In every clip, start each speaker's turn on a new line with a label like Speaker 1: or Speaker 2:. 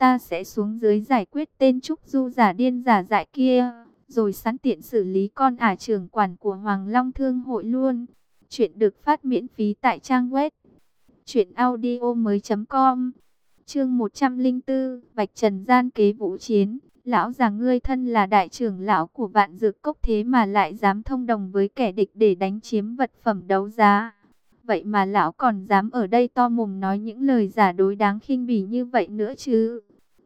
Speaker 1: ta sẽ xuống dưới giải quyết tên trúc du giả điên giả dại kia, rồi sẵn tiện xử lý con ả trưởng quản của Hoàng Long Thương hội luôn. Chuyện được phát miễn phí tại trang web truyệnaudiomoi.com. Chương 104, Bạch Trần gian kế vũ chiến. Lão già ngươi thân là đại trưởng lão của vạn dược cốc thế mà lại dám thông đồng với kẻ địch để đánh chiếm vật phẩm đấu giá. Vậy mà lão còn dám ở đây to mồm nói những lời giả đối đáng khinh bỉ như vậy nữa chứ.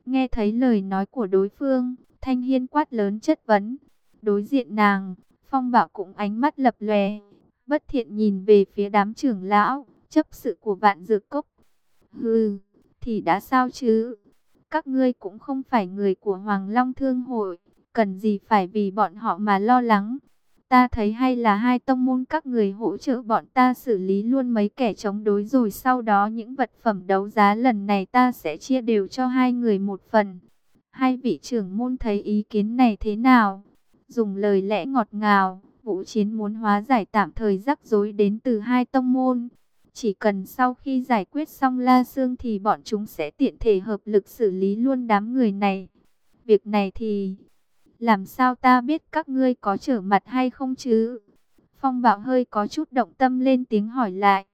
Speaker 1: Nghe thấy lời nói của đối phương, Thanh Hiên quát lớn chất vấn. Đối diện nàng, Phong Bảo cũng ánh mắt lập lòe, bất thiện nhìn về phía đám trưởng lão, chấp sự của vạn dược cốc. Hừ, thì đã sao chứ? Các ngươi cũng không phải người của Hoàng Long Thương Hội, cần gì phải vì bọn họ mà lo lắng. Ta thấy hay là hai tông môn các người hỗ trợ bọn ta xử lý luôn mấy kẻ chống đối rồi sau đó những vật phẩm đấu giá lần này ta sẽ chia đều cho hai người một phần. Hai vị trưởng môn thấy ý kiến này thế nào? Dùng lời lẽ ngọt ngào, vũ chiến muốn hóa giải tạm thời rắc rối đến từ hai tông môn. Chỉ cần sau khi giải quyết xong La Sương thì bọn chúng sẽ tiện thể hợp lực xử lý luôn đám người này. Việc này thì... Làm sao ta biết các ngươi có trở mặt hay không chứ? Phong Bảo hơi có chút động tâm lên tiếng hỏi lại.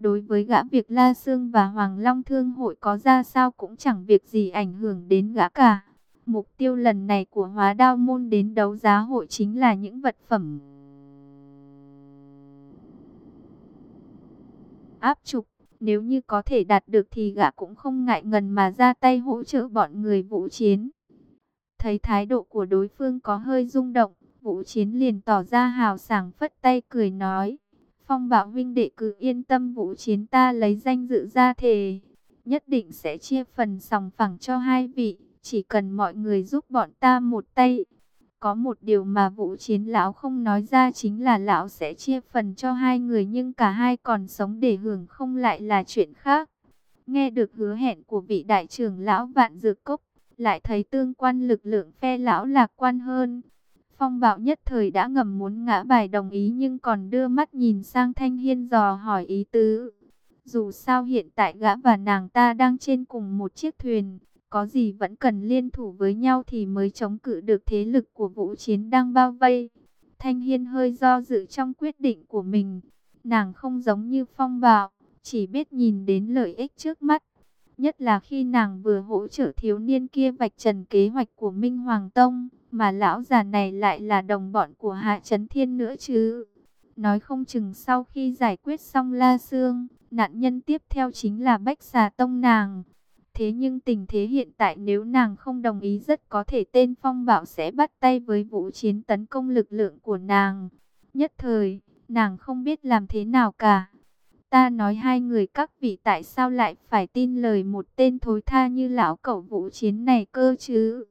Speaker 1: Đối với gã việc La Sương và Hoàng Long Thương hội có ra sao cũng chẳng việc gì ảnh hưởng đến gã cả. Mục tiêu lần này của hóa đao môn đến đấu giá hội chính là những vật phẩm áp trục. Nếu như có thể đạt được thì gã cũng không ngại ngần mà ra tay hỗ trợ bọn người vũ chiến. Thấy thái độ của đối phương có hơi rung động, vũ chiến liền tỏ ra hào sảng phất tay cười nói. Phong bảo huynh đệ cứ yên tâm vũ chiến ta lấy danh dự ra thề. Nhất định sẽ chia phần sòng phẳng cho hai vị, chỉ cần mọi người giúp bọn ta một tay. Có một điều mà vũ chiến lão không nói ra chính là lão sẽ chia phần cho hai người nhưng cả hai còn sống để hưởng không lại là chuyện khác. Nghe được hứa hẹn của vị đại trưởng lão vạn dược cốc, lại thấy tương quan lực lượng phe lão lạc quan hơn. Phong bạo nhất thời đã ngầm muốn ngã bài đồng ý nhưng còn đưa mắt nhìn sang Thanh Hiên dò hỏi ý tứ. Dù sao hiện tại gã và nàng ta đang trên cùng một chiếc thuyền, có gì vẫn cần liên thủ với nhau thì mới chống cự được thế lực của vũ chiến đang bao vây. Thanh Hiên hơi do dự trong quyết định của mình. Nàng không giống như phong bạo, chỉ biết nhìn đến lợi ích trước mắt. Nhất là khi nàng vừa hỗ trợ thiếu niên kia vạch trần kế hoạch của Minh Hoàng Tông, mà lão già này lại là đồng bọn của Hạ Trấn Thiên nữa chứ. Nói không chừng sau khi giải quyết xong La Sương, nạn nhân tiếp theo chính là Bách Xà Tông nàng. Thế nhưng tình thế hiện tại nếu nàng không đồng ý rất có thể tên phong bảo sẽ bắt tay với vũ chiến tấn công lực lượng của nàng. Nhất thời, nàng không biết làm thế nào cả. Ta nói hai người các vị tại sao lại phải tin lời một tên thối tha như lão cẩu vũ chiến này cơ chứ?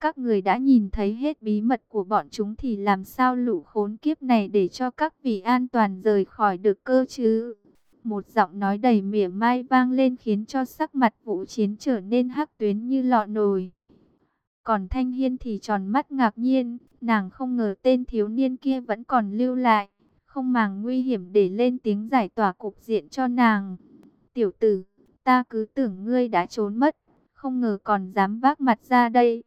Speaker 1: Các người đã nhìn thấy hết bí mật của bọn chúng thì làm sao lũ khốn kiếp này để cho các vị an toàn rời khỏi được cơ chứ? Một giọng nói đầy mỉa mai vang lên khiến cho sắc mặt vũ chiến trở nên hắc tuyến như lọ nồi. Còn Thanh Hiên thì tròn mắt ngạc nhiên, nàng không ngờ tên thiếu niên kia vẫn còn lưu lại, không màng nguy hiểm để lên tiếng giải tỏa cục diện cho nàng. Tiểu tử, ta cứ tưởng ngươi đã trốn mất, không ngờ còn dám vác mặt ra đây.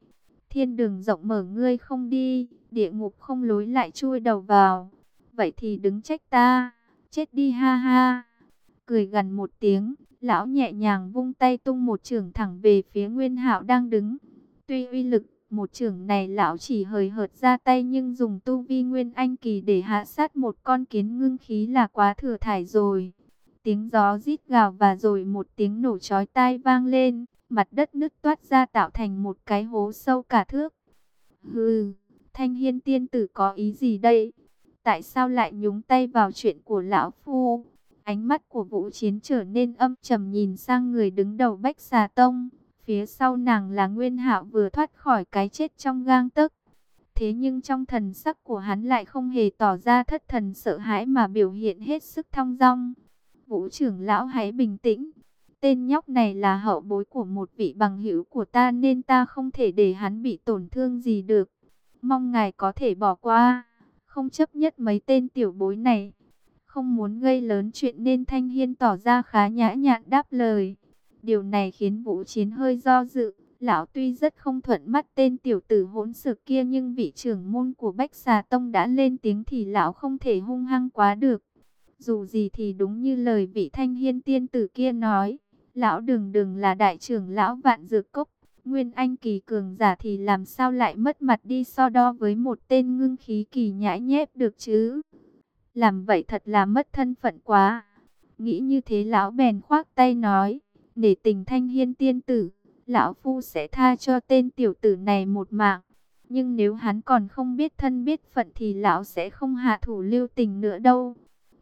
Speaker 1: Thiên đường rộng mở ngươi không đi, địa ngục không lối lại chui đầu vào. Vậy thì đứng trách ta, chết đi ha ha cười gần một tiếng, lão nhẹ nhàng vung tay tung một trường thẳng về phía Nguyên Hạo đang đứng. Tuy uy lực, một trưởng này lão chỉ hời hợt ra tay nhưng dùng tu vi Nguyên Anh kỳ để hạ sát một con kiến ngưng khí là quá thừa thải rồi. Tiếng gió rít gào và rồi một tiếng nổ chói tai vang lên, mặt đất nứt toát ra tạo thành một cái hố sâu cả thước. Hừ, thanh hiên tiên tử có ý gì đây? Tại sao lại nhúng tay vào chuyện của lão phu? Ánh mắt của vũ chiến trở nên âm trầm nhìn sang người đứng đầu Bách Xà Tông. Phía sau nàng là Nguyên Hạo vừa thoát khỏi cái chết trong gang tấc. Thế nhưng trong thần sắc của hắn lại không hề tỏ ra thất thần sợ hãi mà biểu hiện hết sức thong dong. Vũ trưởng lão hãy bình tĩnh. Tên nhóc này là hậu bối của một vị bằng hữu của ta nên ta không thể để hắn bị tổn thương gì được. Mong ngài có thể bỏ qua, không chấp nhất mấy tên tiểu bối này. Không muốn gây lớn chuyện nên Thanh Hiên tỏ ra khá nhã nhặn đáp lời. Điều này khiến Vũ Chiến hơi do dự, Lão tuy rất không thuận mắt tên tiểu tử hỗn xược kia nhưng vị trưởng môn của Bách Xà Tông đã lên tiếng thì lão không thể hung hăng quá được. Dù gì thì đúng như lời vị thanh hiên tiên tử kia nói, lão đừng đừng là đại trưởng lão vạn dược cốc. Nguyên Anh kỳ cường giả thì làm sao lại mất mặt đi so đo với một tên ngưng khí kỳ nhãi nhép được chứ? Làm vậy thật là mất thân phận quá. Nghĩ như thế lão bèn khoác tay nói, để tình thanh hiên tiên tử, lão phu sẽ tha cho tên tiểu tử này một mạng. Nhưng nếu hắn còn không biết thân biết phận thì lão sẽ không hạ thủ lưu tình nữa đâu.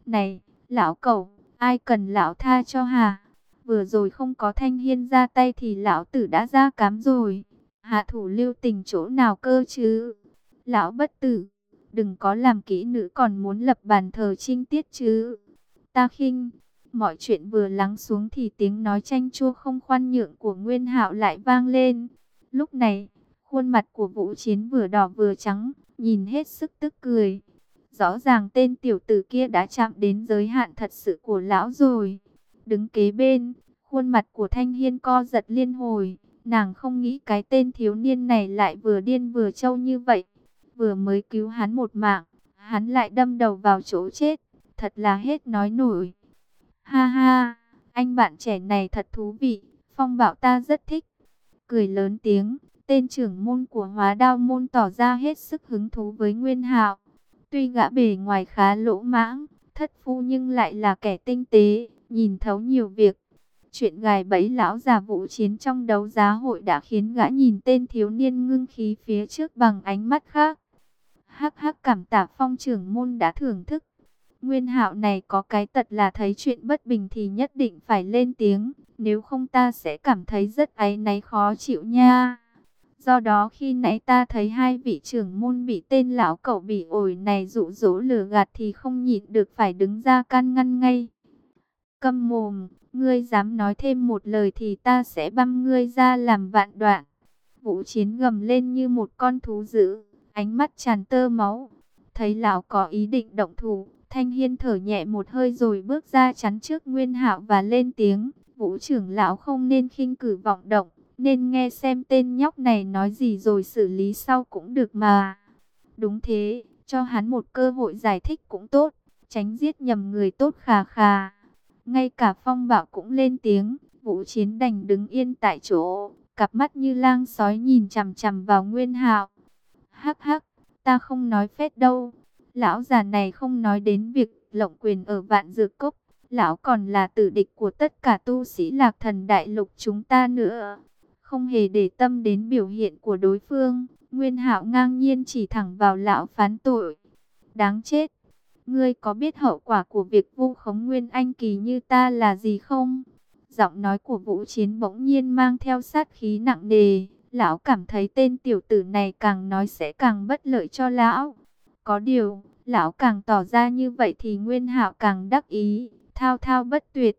Speaker 1: Này, lão cầu, ai cần lão tha cho hà? Vừa rồi không có thanh hiên ra tay thì lão tử đã ra cám rồi. Hạ thủ lưu tình chỗ nào cơ chứ? Lão bất tử, đừng có làm kỹ nữ còn muốn lập bàn thờ trinh tiết chứ. Ta khinh, mọi chuyện vừa lắng xuống thì tiếng nói tranh chua không khoan nhượng của Nguyên Hạo lại vang lên. Lúc này, khuôn mặt của Vũ Chiến vừa đỏ vừa trắng, nhìn hết sức tức cười. Rõ ràng tên tiểu tử kia đã chạm đến giới hạn thật sự của lão rồi. Đứng kế bên, khuôn mặt của Thanh Hiên co giật liên hồi. Nàng không nghĩ cái tên thiếu niên này lại vừa điên vừa trâu như vậy. Vừa mới cứu hắn một mạng, hắn lại đâm đầu vào chỗ chết. Thật là hết nói nổi. Ha ha, anh bạn trẻ này thật thú vị, phong bảo ta rất thích. Cười lớn tiếng, tên trưởng môn của hóa đao môn tỏ ra hết sức hứng thú với Nguyên Hạo. Tuy gã bề ngoài khá lỗ mãng, thất phu nhưng lại là kẻ tinh tế, nhìn thấu nhiều việc. Chuyện gài bẫy lão già vũ chiến trong đấu giá hội đã khiến gã nhìn tên thiếu niên ngưng khí phía trước bằng ánh mắt khác. Hắc hắc cảm tạ phong trưởng môn đã thưởng thức. Nguyên hạo này có cái tật là thấy chuyện bất bình thì nhất định phải lên tiếng. Nếu không ta sẽ cảm thấy rất áy náy khó chịu nha. Do đó khi nãy ta thấy hai vị trưởng môn bị tên lão cậu bị ổi này dụ dỗ lừa gạt thì không nhịn được phải đứng ra can ngăn ngay. Câm mồm, ngươi dám nói thêm một lời thì ta sẽ băm ngươi ra làm vạn đoạn. Vũ chiến gầm lên như một con thú dữ, ánh mắt tràn tơ máu. Thấy lão có ý định động thủ, Thanh Hiên thở nhẹ một hơi rồi bước ra chắn trước Nguyên Hạo và lên tiếng, Vũ trưởng lão không nên khinh cử vọng động nên nghe xem tên nhóc này nói gì rồi xử lý sau cũng được mà. Đúng thế, cho hắn một cơ hội giải thích cũng tốt, tránh giết nhầm người tốt khà khà. Ngay cả phong bạo cũng lên tiếng, vũ chiến đành đứng yên tại chỗ, cặp mắt như lang sói nhìn chằm chằm vào nguyên hạo. Hắc hắc, ta không nói phết đâu, lão già này không nói đến việc lộng quyền ở vạn dược cốc. Lão còn là tử địch của tất cả tu sĩ lạc thần đại lục chúng ta nữa không hề để tâm đến biểu hiện của đối phương. Nguyên Hạo ngang nhiên chỉ thẳng vào lão phán tội. Đáng chết! Ngươi có biết hậu quả của việc vu khống Nguyên Anh Kỳ như ta là gì không? Giọng nói của Vũ Chiến bỗng nhiên mang theo sát khí nặng nề. Lão cảm thấy tên tiểu tử này càng nói sẽ càng bất lợi cho lão. Có điều, lão càng tỏ ra như vậy thì Nguyên Hạo càng đắc ý, thao thao bất tuyệt.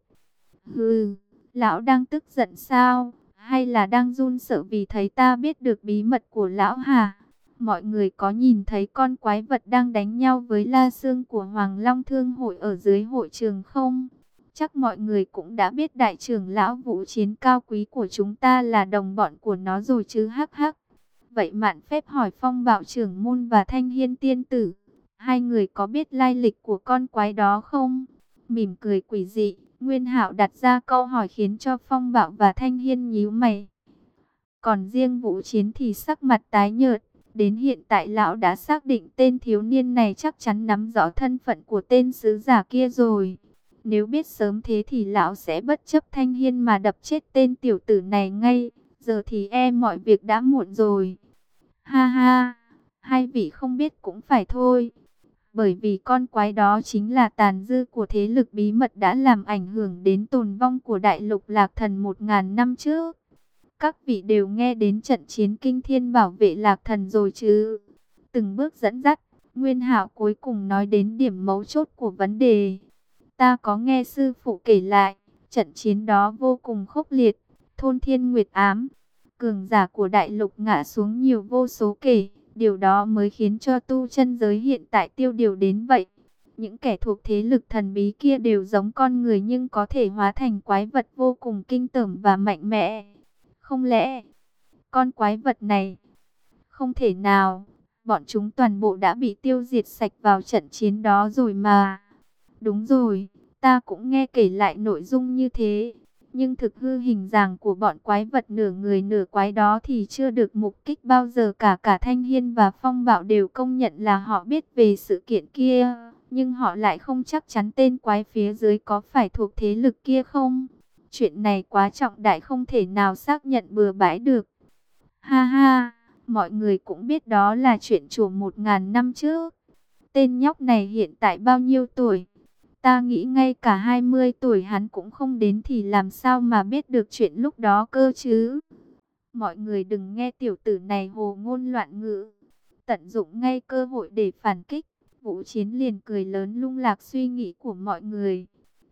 Speaker 1: Hừ, lão đang tức giận sao? hay là đang run sợ vì thấy ta biết được bí mật của lão hà? Mọi người có nhìn thấy con quái vật đang đánh nhau với la xương của Hoàng Long Thương hội ở dưới hội trường không? Chắc mọi người cũng đã biết đại trưởng lão vũ chiến cao quý của chúng ta là đồng bọn của nó rồi chứ hắc hắc. Vậy mạn phép hỏi phong bảo trưởng môn và thanh hiên tiên tử, hai người có biết lai lịch của con quái đó không? Mỉm cười quỷ dị, Nguyên Hạo đặt ra câu hỏi khiến cho Phong Bạo và Thanh Hiên nhíu mày. Còn riêng Vũ Chiến thì sắc mặt tái nhợt, đến hiện tại lão đã xác định tên thiếu niên này chắc chắn nắm rõ thân phận của tên sứ giả kia rồi. Nếu biết sớm thế thì lão sẽ bất chấp Thanh Hiên mà đập chết tên tiểu tử này ngay, giờ thì e mọi việc đã muộn rồi. Ha ha, hai vị không biết cũng phải thôi bởi vì con quái đó chính là tàn dư của thế lực bí mật đã làm ảnh hưởng đến tồn vong của đại lục lạc thần một ngàn năm trước. Các vị đều nghe đến trận chiến kinh thiên bảo vệ lạc thần rồi chứ. Từng bước dẫn dắt, Nguyên Hạo cuối cùng nói đến điểm mấu chốt của vấn đề. Ta có nghe sư phụ kể lại, trận chiến đó vô cùng khốc liệt, thôn thiên nguyệt ám. Cường giả của đại lục ngã xuống nhiều vô số kể Điều đó mới khiến cho tu chân giới hiện tại tiêu điều đến vậy. Những kẻ thuộc thế lực thần bí kia đều giống con người nhưng có thể hóa thành quái vật vô cùng kinh tởm và mạnh mẽ. Không lẽ con quái vật này. Không thể nào, bọn chúng toàn bộ đã bị tiêu diệt sạch vào trận chiến đó rồi mà. Đúng rồi, ta cũng nghe kể lại nội dung như thế. Nhưng thực hư hình dạng của bọn quái vật nửa người nửa quái đó thì chưa được mục kích bao giờ cả cả Thanh Hiên và Phong Bạo đều công nhận là họ biết về sự kiện kia. Nhưng họ lại không chắc chắn tên quái phía dưới có phải thuộc thế lực kia không. Chuyện này quá trọng đại không thể nào xác nhận bừa bãi được. Ha ha, mọi người cũng biết đó là chuyện chùa một ngàn năm trước. Tên nhóc này hiện tại bao nhiêu tuổi? Ta nghĩ ngay cả 20 tuổi hắn cũng không đến thì làm sao mà biết được chuyện lúc đó cơ chứ. Mọi người đừng nghe tiểu tử này hồ ngôn loạn ngữ. Tận dụng ngay cơ hội để phản kích. Vũ Chiến liền cười lớn lung lạc suy nghĩ của mọi người.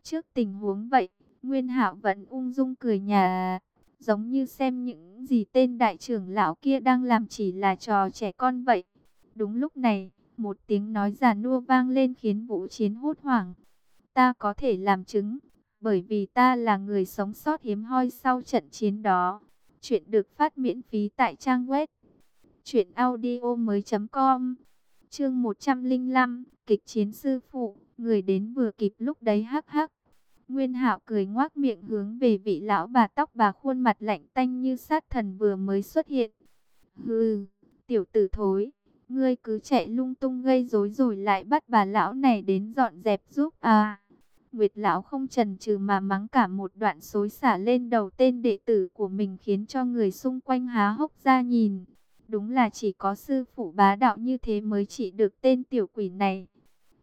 Speaker 1: Trước tình huống vậy, Nguyên Hạo vẫn ung dung cười nhà, giống như xem những gì tên đại trưởng lão kia đang làm chỉ là trò trẻ con vậy. Đúng lúc này, một tiếng nói già nua vang lên khiến Vũ Chiến hốt hoảng. Ta có thể làm chứng, bởi vì ta là người sống sót hiếm hoi sau trận chiến đó. Chuyện được phát miễn phí tại trang web truyệnaudiomoi.com. Chương 105, kịch chiến sư phụ, người đến vừa kịp lúc đấy hắc hắc. Nguyên Hạo cười ngoác miệng hướng về vị lão bà tóc bà khuôn mặt lạnh tanh như sát thần vừa mới xuất hiện. Hừ, tiểu tử thối, ngươi cứ chạy lung tung gây rối rồi lại bắt bà lão này đến dọn dẹp giúp à. Nguyệt lão không chần chừ mà mắng cả một đoạn xối xả lên đầu tên đệ tử của mình khiến cho người xung quanh há hốc ra nhìn. Đúng là chỉ có sư phụ bá đạo như thế mới trị được tên tiểu quỷ này.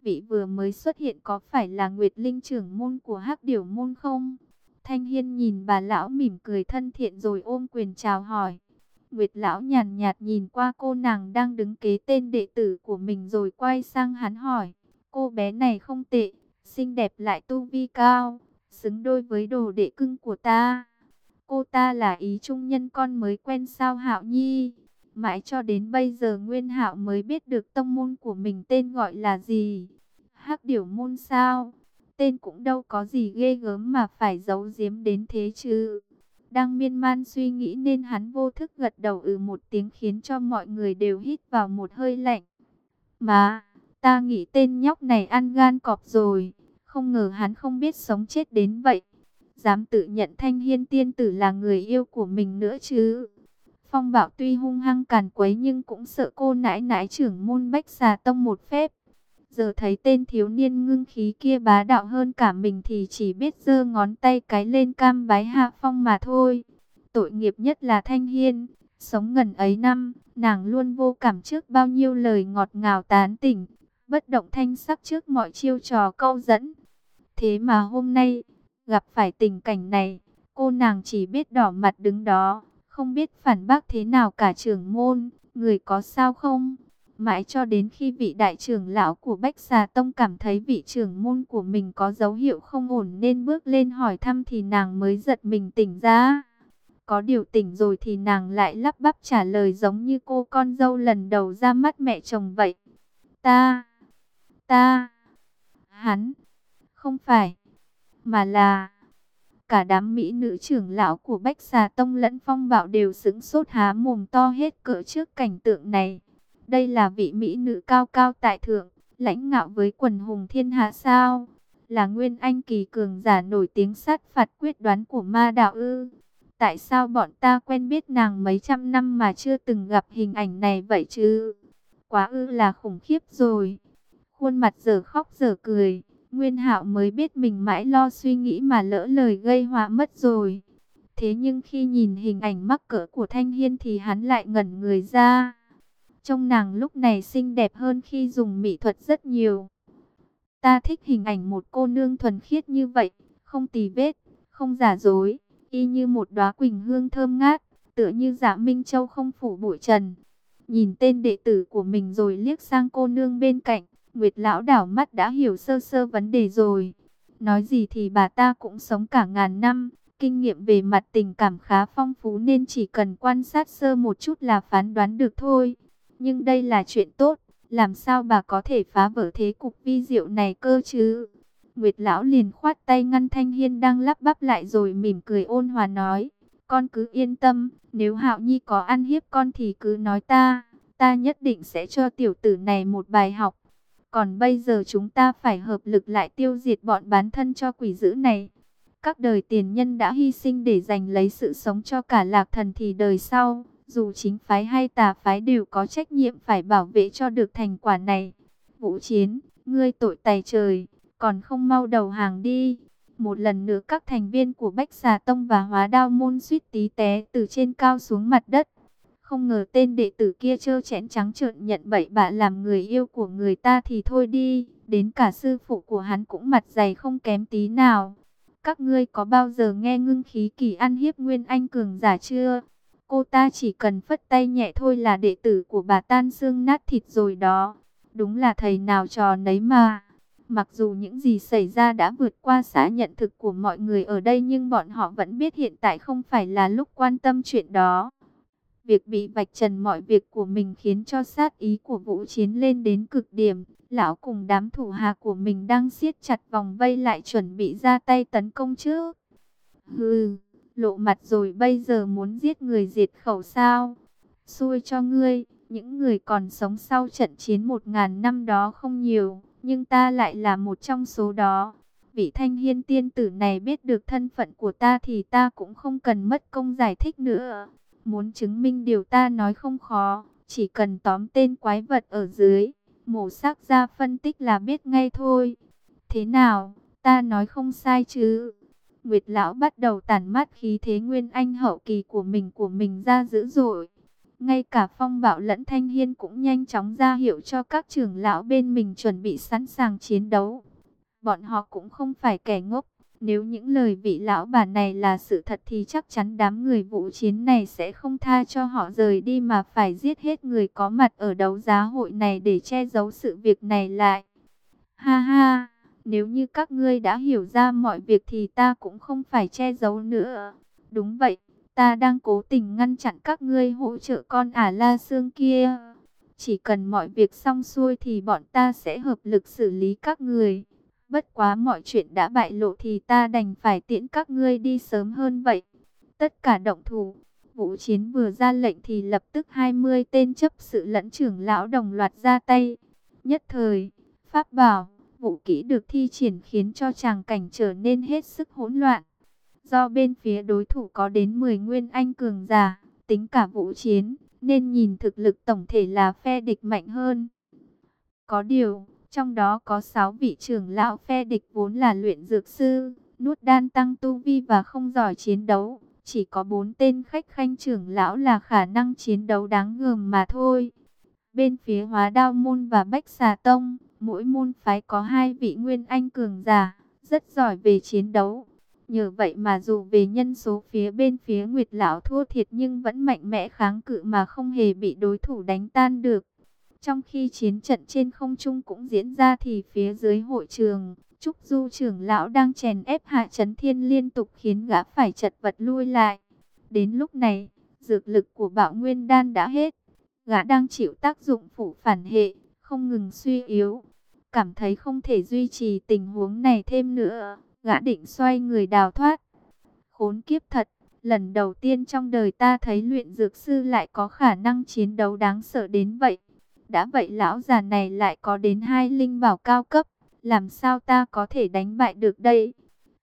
Speaker 1: Vị vừa mới xuất hiện có phải là Nguyệt Linh trưởng môn của Hắc Điểu môn không? Thanh Hiên nhìn bà lão mỉm cười thân thiện rồi ôm quyền chào hỏi. Nguyệt lão nhàn nhạt nhìn qua cô nàng đang đứng kế tên đệ tử của mình rồi quay sang hắn hỏi. Cô bé này không tệ, xinh đẹp lại tu vi cao, xứng đôi với đồ đệ cưng của ta. Cô ta là ý trung nhân con mới quen sao Hạo Nhi. Mãi cho đến bây giờ Nguyên Hạo mới biết được tông môn của mình tên gọi là gì. Hắc điểu môn sao? Tên cũng đâu có gì ghê gớm mà phải giấu giếm đến thế chứ. Đang miên man suy nghĩ nên hắn vô thức gật đầu ừ một tiếng khiến cho mọi người đều hít vào một hơi lạnh. Mà, ta nghĩ tên nhóc này ăn gan cọp rồi. Không ngờ hắn không biết sống chết đến vậy. Dám tự nhận thanh hiên tiên tử là người yêu của mình nữa chứ. Phong Bảo tuy hung hăng càn quấy nhưng cũng sợ cô nãi nãi trưởng môn bách xà tông một phép. Giờ thấy tên thiếu niên ngưng khí kia bá đạo hơn cả mình thì chỉ biết giơ ngón tay cái lên cam bái hạ phong mà thôi. Tội nghiệp nhất là Thanh Hiên, sống ngần ấy năm, nàng luôn vô cảm trước bao nhiêu lời ngọt ngào tán tỉnh, bất động thanh sắc trước mọi chiêu trò câu dẫn. Thế mà hôm nay, gặp phải tình cảnh này, cô nàng chỉ biết đỏ mặt đứng đó, không biết phản bác thế nào cả trưởng môn, người có sao không? Mãi cho đến khi vị đại trưởng lão của Bách Xà Tông cảm thấy vị trưởng môn của mình có dấu hiệu không ổn nên bước lên hỏi thăm thì nàng mới giật mình tỉnh ra. Có điều tỉnh rồi thì nàng lại lắp bắp trả lời giống như cô con dâu lần đầu ra mắt mẹ chồng vậy. Ta, ta, hắn, không phải, mà là... Cả đám mỹ nữ trưởng lão của Bách Xà Tông lẫn Phong Bạo đều sững sốt há mồm to hết cỡ trước cảnh tượng này. Đây là vị mỹ nữ cao cao tại thượng, lãnh ngạo với quần hùng thiên hạ sao? Là nguyên anh kỳ cường giả nổi tiếng sát phạt quyết đoán của ma đạo ư? Tại sao bọn ta quen biết nàng mấy trăm năm mà chưa từng gặp hình ảnh này vậy chứ? Quá ư là khủng khiếp rồi. Khuôn mặt giờ khóc giờ cười, Nguyên Hạo mới biết mình mãi lo suy nghĩ mà lỡ lời gây họa mất rồi. Thế nhưng khi nhìn hình ảnh mắc cỡ của Thanh Hiên thì hắn lại ngẩn người ra. Trông nàng lúc này xinh đẹp hơn khi dùng mỹ thuật rất nhiều. Ta thích hình ảnh một cô nương thuần khiết như vậy, không tì vết, không giả dối, y như một đóa quỳnh hương thơm ngát, tựa như dạ Minh Châu không phủ bụi trần. Nhìn tên đệ tử của mình rồi liếc sang cô nương bên cạnh, Nguyệt lão đảo mắt đã hiểu sơ sơ vấn đề rồi. Nói gì thì bà ta cũng sống cả ngàn năm, kinh nghiệm về mặt tình cảm khá phong phú nên chỉ cần quan sát sơ một chút là phán đoán được thôi. Nhưng đây là chuyện tốt, làm sao bà có thể phá vỡ thế cục vi diệu này cơ chứ? Nguyệt lão liền khoát tay ngăn Thanh Hiên đang lắp bắp lại rồi mỉm cười ôn hòa nói, Con cứ yên tâm, nếu Hạo Nhi có ăn hiếp con thì cứ nói ta, ta nhất định sẽ cho tiểu tử này một bài học. Còn bây giờ chúng ta phải hợp lực lại tiêu diệt bọn bán thân cho quỷ dữ này. Các đời tiền nhân đã hy sinh để giành lấy sự sống cho cả lạc thần thì đời sau, dù chính phái hay tà phái đều có trách nhiệm phải bảo vệ cho được thành quả này. Vũ Chiến, ngươi tội tài trời, còn không mau đầu hàng đi. Một lần nữa các thành viên của Bách Xà Tông và Hóa Đao Môn suýt tí té từ trên cao xuống mặt đất. Không ngờ tên đệ tử kia trơ chẽn trắng trợn nhận bậy bạ làm người yêu của người ta thì thôi đi. Đến cả sư phụ của hắn cũng mặt dày không kém tí nào. Các ngươi có bao giờ nghe ngưng khí kỳ ăn hiếp Nguyên Anh cường giả chưa? Cô ta chỉ cần phất tay nhẹ thôi là đệ tử của bà tan xương nát thịt rồi đó. Đúng là thầy nào trò nấy mà. Mặc dù những gì xảy ra đã vượt qua xã nhận thực của mọi người ở đây nhưng bọn họ vẫn biết hiện tại không phải là lúc quan tâm chuyện đó. Việc bị vạch trần mọi việc của mình khiến cho sát ý của vũ chiến lên đến cực điểm. Lão cùng đám thủ hạ của mình đang siết chặt vòng vây lại chuẩn bị ra tay tấn công chứ Hừ, lộ mặt rồi bây giờ muốn giết người diệt khẩu sao? Xui cho ngươi, những người còn sống sau trận chiến một ngàn năm đó không nhiều, nhưng ta lại là một trong số đó. Vị thanh hiên tiên tử này biết được thân phận của ta thì ta cũng không cần mất công giải thích nữa. Muốn chứng minh điều ta nói không khó, chỉ cần tóm tên quái vật ở dưới, mổ xác ra phân tích là biết ngay thôi. Thế nào, ta nói không sai chứ? Nguyệt lão bắt đầu tản mát khí thế nguyên anh hậu kỳ của mình của mình ra dữ dội. Ngay cả phong bạo lẫn thanh hiên cũng nhanh chóng ra hiệu cho các trưởng lão bên mình chuẩn bị sẵn sàng chiến đấu. Bọn họ cũng không phải kẻ ngốc. Nếu những lời vị lão bà này là sự thật thì chắc chắn đám người vũ chiến này sẽ không tha cho họ rời đi mà phải giết hết người có mặt ở đấu giá hội này để che giấu sự việc này lại. Ha ha, nếu như các ngươi đã hiểu ra mọi việc thì ta cũng không phải che giấu nữa. Đúng vậy, ta đang cố tình ngăn chặn các ngươi hỗ trợ con ả la xương kia. Chỉ cần mọi việc xong xuôi thì bọn ta sẽ hợp lực xử lý các người. Bất quá mọi chuyện đã bại lộ thì ta đành phải tiễn các ngươi đi sớm hơn vậy. Tất cả động thủ. Vũ chiến vừa ra lệnh thì lập tức 20 tên chấp sự lẫn trưởng lão đồng loạt ra tay. Nhất thời, Pháp bảo, vũ kỹ được thi triển khiến cho tràng cảnh trở nên hết sức hỗn loạn. Do bên phía đối thủ có đến 10 nguyên anh cường giả, tính cả vũ chiến, nên nhìn thực lực tổng thể là phe địch mạnh hơn. Có điều, trong đó có 6 vị trưởng lão phe địch vốn là luyện dược sư, nuốt đan tăng tu vi và không giỏi chiến đấu. Chỉ có 4 tên khách khanh trưởng lão là khả năng chiến đấu đáng gờm mà thôi. Bên phía hóa đao môn và bách xà tông, mỗi môn phái có hai vị nguyên anh cường giả, rất giỏi về chiến đấu. Nhờ vậy mà dù về nhân số phía bên phía Nguyệt Lão thua thiệt nhưng vẫn mạnh mẽ kháng cự mà không hề bị đối thủ đánh tan được. Trong khi chiến trận trên không trung cũng diễn ra thì phía dưới hội trường, Trúc Du trưởng lão đang chèn ép Hạ Chấn Thiên liên tục khiến gã phải chật vật lui lại. Đến lúc này, dược lực của Bạo Nguyên Đan đã hết. Gã đang chịu tác dụng phụ phản hệ, không ngừng suy yếu. Cảm thấy không thể duy trì tình huống này thêm nữa, gã định xoay người đào thoát. Khốn kiếp thật, lần đầu tiên trong đời ta thấy luyện dược sư lại có khả năng chiến đấu đáng sợ đến vậy. Đã vậy lão già này lại có đến hai linh bảo cao cấp, làm sao ta có thể đánh bại được đây?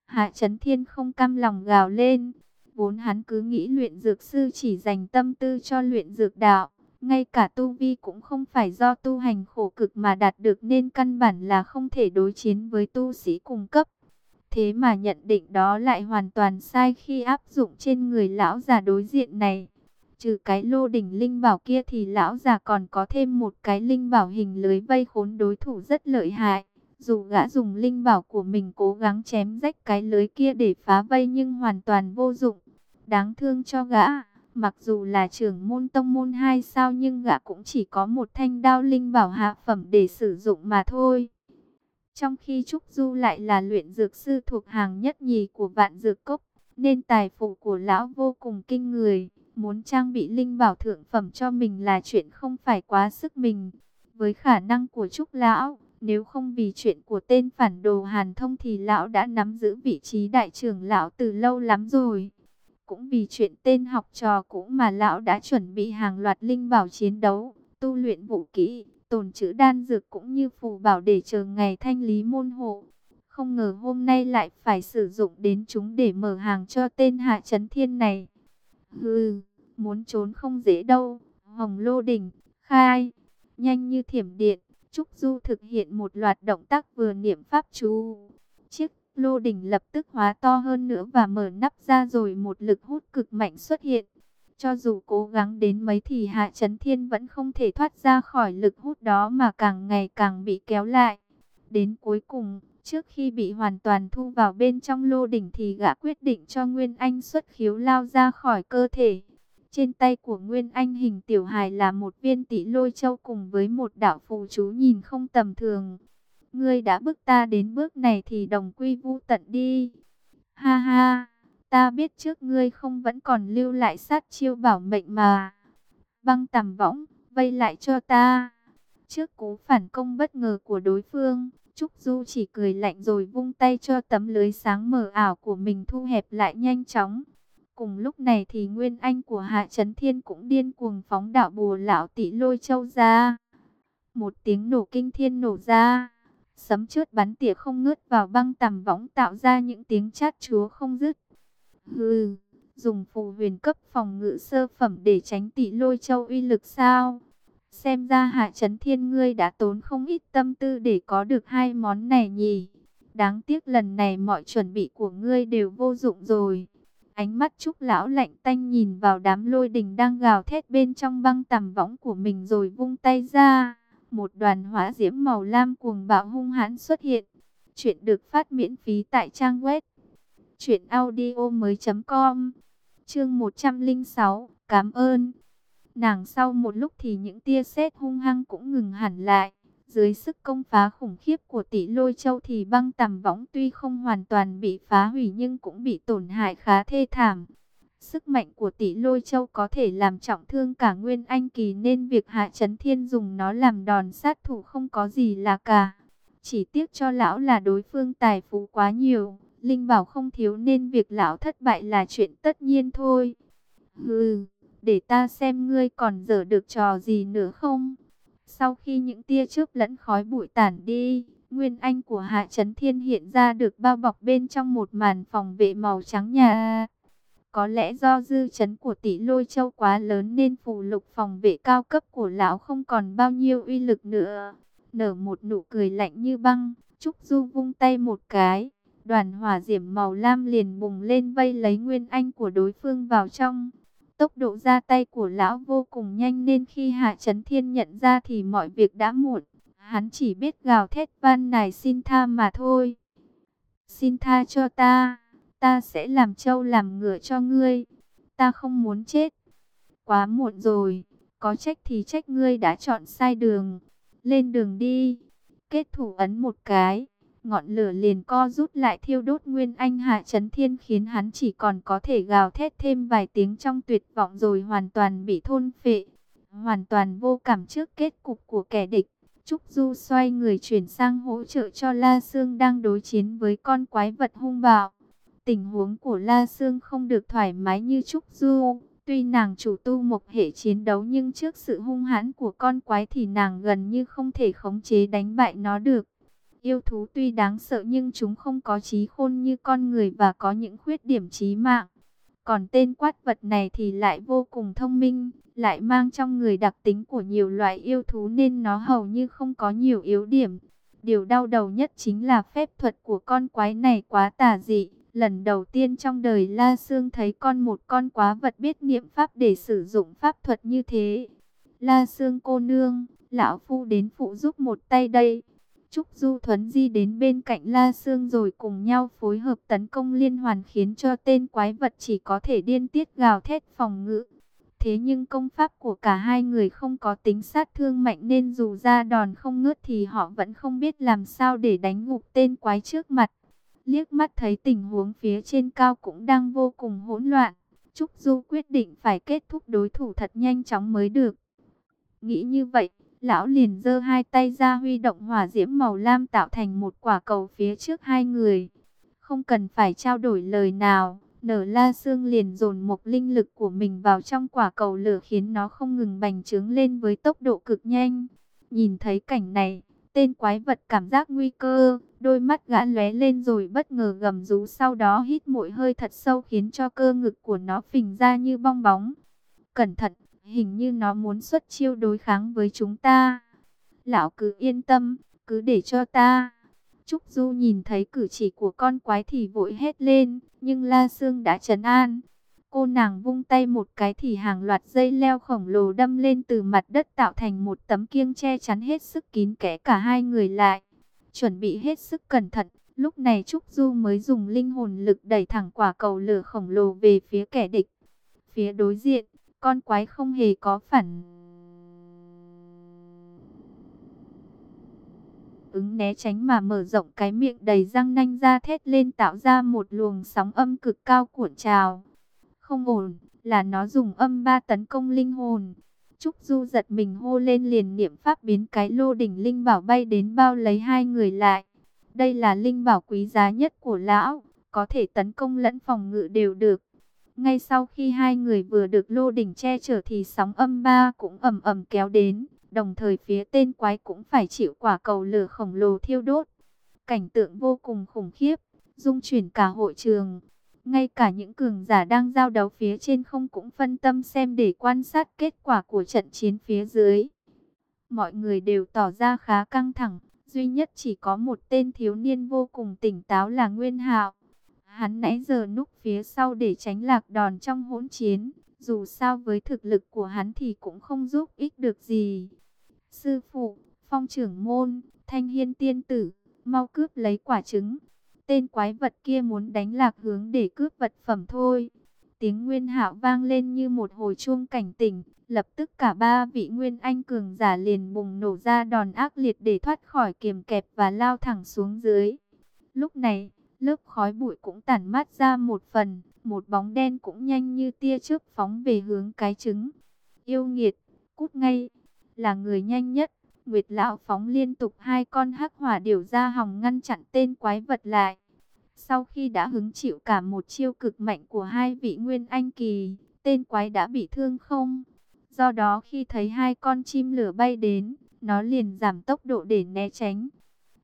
Speaker 1: Hạ Chấn Thiên không cam lòng gào lên, vốn hắn cứ nghĩ luyện dược sư chỉ dành tâm tư cho luyện dược đạo, ngay cả tu vi cũng không phải do tu hành khổ cực mà đạt được nên căn bản là không thể đối chiến với tu sĩ cùng cấp. Thế mà nhận định đó lại hoàn toàn sai khi áp dụng trên người lão già đối diện này. Trừ cái lô đỉnh linh bảo kia thì lão già còn có thêm một cái linh bảo hình lưới vây khốn đối thủ rất lợi hại. Dù gã dùng linh bảo của mình cố gắng chém rách cái lưới kia để phá vây nhưng hoàn toàn vô dụng. Đáng thương cho gã, mặc dù là trưởng môn tông môn hai sao nhưng gã cũng chỉ có một thanh đao linh bảo hạ phẩm để sử dụng mà thôi. Trong khi Trúc Du lại là luyện dược sư thuộc hàng nhất nhì của vạn dược cốc, nên tài phụ của lão vô cùng kinh người. Muốn trang bị linh bảo thượng phẩm cho mình là chuyện không phải quá sức mình. Với khả năng của Trúc Lão, nếu không vì chuyện của tên phản đồ Hàn Thông thì Lão đã nắm giữ vị trí đại trưởng Lão từ lâu lắm rồi. Cũng vì chuyện tên học trò cũ mà lão đã chuẩn bị hàng loạt linh bảo chiến đấu, tu luyện vũ kỹ, tồn trữ đan dược cũng như phù bảo để chờ ngày thanh lý môn hộ. Không ngờ hôm nay lại phải sử dụng đến chúng để mở hàng cho tên Hạ Chấn Thiên này. Hừ, muốn trốn không dễ đâu. Hồng Lô Đỉnh, khai, nhanh như thiểm điện. Trúc Du thực hiện một loạt động tác vừa niệm pháp chú. Chiếc lô đỉnh lập tức hóa to hơn nữa và mở nắp ra rồi một lực hút cực mạnh xuất hiện. Cho dù cố gắng đến mấy thì Hạ Chấn Thiên vẫn không thể thoát ra khỏi lực hút đó mà càng ngày càng bị kéo lại. Đến cuối cùng, trước khi bị hoàn toàn thu vào bên trong lô đỉnh thì gã quyết định cho Nguyên Anh xuất khiếu lao ra khỏi cơ thể. Trên tay của Nguyên Anh hình tiểu hài là một viên tỷ lôi châu cùng với một đạo phù chú nhìn không tầm thường. Ngươi đã bước ta đến bước này thì đồng quy vu tận đi. Ha ha, ta biết trước ngươi không vẫn còn lưu lại sát chiêu bảo mệnh mà. Băng tầm võng, vây lại cho ta. Trước cú phản công bất ngờ của đối phương, Trúc Du chỉ cười lạnh rồi vung tay cho tấm lưới sáng mờ ảo của mình thu hẹp lại nhanh chóng. Cùng lúc này thì Nguyên Anh của Hạ Trấn Thiên cũng điên cuồng phóng đạo bùa lão tỷ lôi châu ra. Một tiếng nổ kinh thiên nổ ra. Sấm chớp bắn tỉa không ngớt vào băng tầm võng tạo ra những tiếng chát chúa không dứt. Hừ, dùng phù huyền cấp phòng ngự sơ phẩm để tránh tỷ lôi châu uy lực sao? Xem ra Hạ Trấn Thiên ngươi đã tốn không ít tâm tư để có được hai món này nhỉ. Đáng tiếc lần này mọi chuẩn bị của ngươi đều vô dụng rồi. Ánh mắt Trúc lão lạnh tanh nhìn vào đám lôi đình đang gào thét bên trong băng tầm võng của mình rồi vung tay ra. Một đoàn hỏa diễm màu lam cuồng bạo hung hãn xuất hiện. Chuyện được phát miễn phí tại trang web. Chuyện audio mới com Chương 106 Cảm ơn Nàng sau một lúc thì những tia sét hung hăng cũng ngừng hẳn lại. Dưới sức công phá khủng khiếp của tỷ lôi châu thì băng tầm võng tuy không hoàn toàn bị phá hủy nhưng cũng bị tổn hại khá thê thảm. Sức mạnh của tỷ lôi châu có thể làm trọng thương cả nguyên anh kỳ nên việc hạ chấn thiên dùng nó làm đòn sát thủ không có gì là cả. Chỉ tiếc cho lão là đối phương tài phú quá nhiều, linh bảo không thiếu nên việc lão thất bại là chuyện tất nhiên thôi. Hừ để ta xem ngươi còn dở được trò gì nữa không. Sau khi những tia chớp lẫn khói bụi tản đi, Nguyên Anh của Hạ Trấn Thiên hiện ra được bao bọc bên trong một màn phòng vệ màu trắng nhà. Có lẽ do dư chấn của tỷ lôi châu quá lớn nên phù lục phòng vệ cao cấp của lão không còn bao nhiêu uy lực nữa. Nở một nụ cười lạnh như băng, Trúc Du vung tay một cái. Đoàn hỏa diễm màu lam liền bùng lên vây lấy Nguyên Anh của đối phương vào trong. Tốc độ ra tay của lão vô cùng nhanh nên khi Hạ Trấn Thiên nhận ra thì mọi việc đã muộn. Hắn chỉ biết gào thét van nài xin tha mà thôi. Xin tha cho ta, ta sẽ làm trâu làm ngựa cho ngươi. Ta không muốn chết. Quá muộn rồi, có trách thì trách ngươi đã chọn sai đường. Lên đường đi. Kết thủ ấn một cái ngọn lửa liền co rút lại thiêu đốt Nguyên Anh Hạ Chấn Thiên khiến hắn chỉ còn có thể gào thét thêm vài tiếng trong tuyệt vọng rồi hoàn toàn bị thôn phệ, hoàn toàn vô cảm trước kết cục của kẻ địch. Trúc Du xoay người chuyển sang hỗ trợ cho La Sương đang đối chiến với con quái vật hung bạo. Tình huống của La Sương không được thoải mái như Trúc Du. Tuy nàng chủ tu một hệ chiến đấu nhưng trước sự hung hãn của con quái thì nàng gần như không thể khống chế đánh bại nó được. Yêu thú tuy đáng sợ nhưng chúng không có trí khôn như con người và có những khuyết điểm trí mạng. Còn tên quát vật này thì lại vô cùng thông minh, lại mang trong người đặc tính của nhiều loại yêu thú nên nó hầu như không có nhiều yếu điểm. Điều đau đầu nhất chính là phép thuật của con quái này quá tà dị. Lần đầu tiên trong đời La Sương thấy con một con quá vật biết niệm pháp để sử dụng pháp thuật như thế. La Sương cô nương, lão phu đến phụ giúp một tay đây. Trúc Du Thuấn Di đến bên cạnh La Sương rồi cùng nhau phối hợp tấn công liên hoàn khiến cho tên quái vật chỉ có thể điên tiết gào thét phòng ngự. Thế nhưng công pháp của cả hai người không có tính sát thương mạnh nên dù ra đòn không ngớt thì họ vẫn không biết làm sao để đánh ngục tên quái trước mặt. Liếc mắt thấy tình huống phía trên cao cũng đang vô cùng hỗn loạn. Trúc Du quyết định phải kết thúc đối thủ thật nhanh chóng mới được. Nghĩ như vậy, Lão liền giơ hai tay ra huy động hỏa diễm màu lam tạo thành một quả cầu phía trước hai người. Không cần phải trao đổi lời nào, Nở La xương liền dồn một linh lực của mình vào trong quả cầu lửa khiến nó không ngừng bành trướng lên với tốc độ cực nhanh. Nhìn thấy cảnh này, tên quái vật cảm giác nguy cơ, đôi mắt gã lóe lên rồi bất ngờ gầm rú sau đó hít mỗi hơi thật sâu khiến cho cơ ngực của nó phình ra như bong bóng. Cẩn thận, hình như nó muốn xuất chiêu đối kháng với chúng ta. Lão cứ yên tâm, cứ để cho ta. Trúc Du nhìn thấy cử chỉ của con quái thì vội hét lên, nhưng La Sương đã trấn an. Cô nàng vung tay một cái thì hàng loạt dây leo khổng lồ đâm lên từ mặt đất tạo thành một tấm kiêng che chắn hết sức kín kẽ cả hai người lại. Chuẩn bị hết sức cẩn thận, lúc này Trúc Du mới dùng linh hồn lực đẩy thẳng quả cầu lửa khổng lồ về phía kẻ địch. Phía đối diện, con quái không hề có phản ứng né tránh mà mở rộng cái miệng đầy răng nanh ra thét lên tạo ra một luồng sóng âm cực cao cuộn trào. Không ổn, là nó dùng âm ba tấn công linh hồn. Trúc Du giật mình hô lên liền niệm pháp biến cái lô đỉnh linh bảo bay đến bao lấy hai người lại. Đây là linh bảo quý giá nhất của lão, có thể tấn công lẫn phòng ngự đều được. Ngay sau khi hai người vừa được lô đỉnh che chở thì sóng âm ba cũng ầm ầm kéo đến. Đồng thời phía tên quái cũng phải chịu quả cầu lửa khổng lồ thiêu đốt. Cảnh tượng vô cùng khủng khiếp, dung chuyển cả hội trường. Ngay cả những cường giả đang giao đấu phía trên không cũng phân tâm xem để quan sát kết quả của trận chiến phía dưới. Mọi người đều tỏ ra khá căng thẳng, duy nhất chỉ có một tên thiếu niên vô cùng tỉnh táo là Nguyên Hạo. Hắn nãy giờ núp phía sau để tránh lạc đòn trong hỗn chiến, dù sao với thực lực của hắn thì cũng không giúp ích được gì. Sư phụ, phong trưởng môn, thanh hiên tiên tử, mau cướp lấy quả trứng. Tên quái vật kia muốn đánh lạc hướng để cướp vật phẩm thôi. Tiếng nguyên hạo vang lên như một hồi chuông cảnh tỉnh. Lập tức cả ba vị nguyên anh cường giả liền bùng nổ ra đòn ác liệt để thoát khỏi kiềm kẹp và lao thẳng xuống dưới. Lúc này, lớp khói bụi cũng tản mát ra một phần. Một bóng đen cũng nhanh như tia chớp phóng về hướng cái trứng. Yêu nghiệt, cút ngay là người nhanh nhất. Nguyệt Lão phóng liên tục hai con hắc hỏa điều ra hòng ngăn chặn tên quái vật lại. Sau khi đã hứng chịu cả một chiêu cực mạnh của hai vị nguyên anh kỳ, tên quái đã bị thương không? Do đó khi thấy hai con chim lửa bay đến, nó liền giảm tốc độ để né tránh.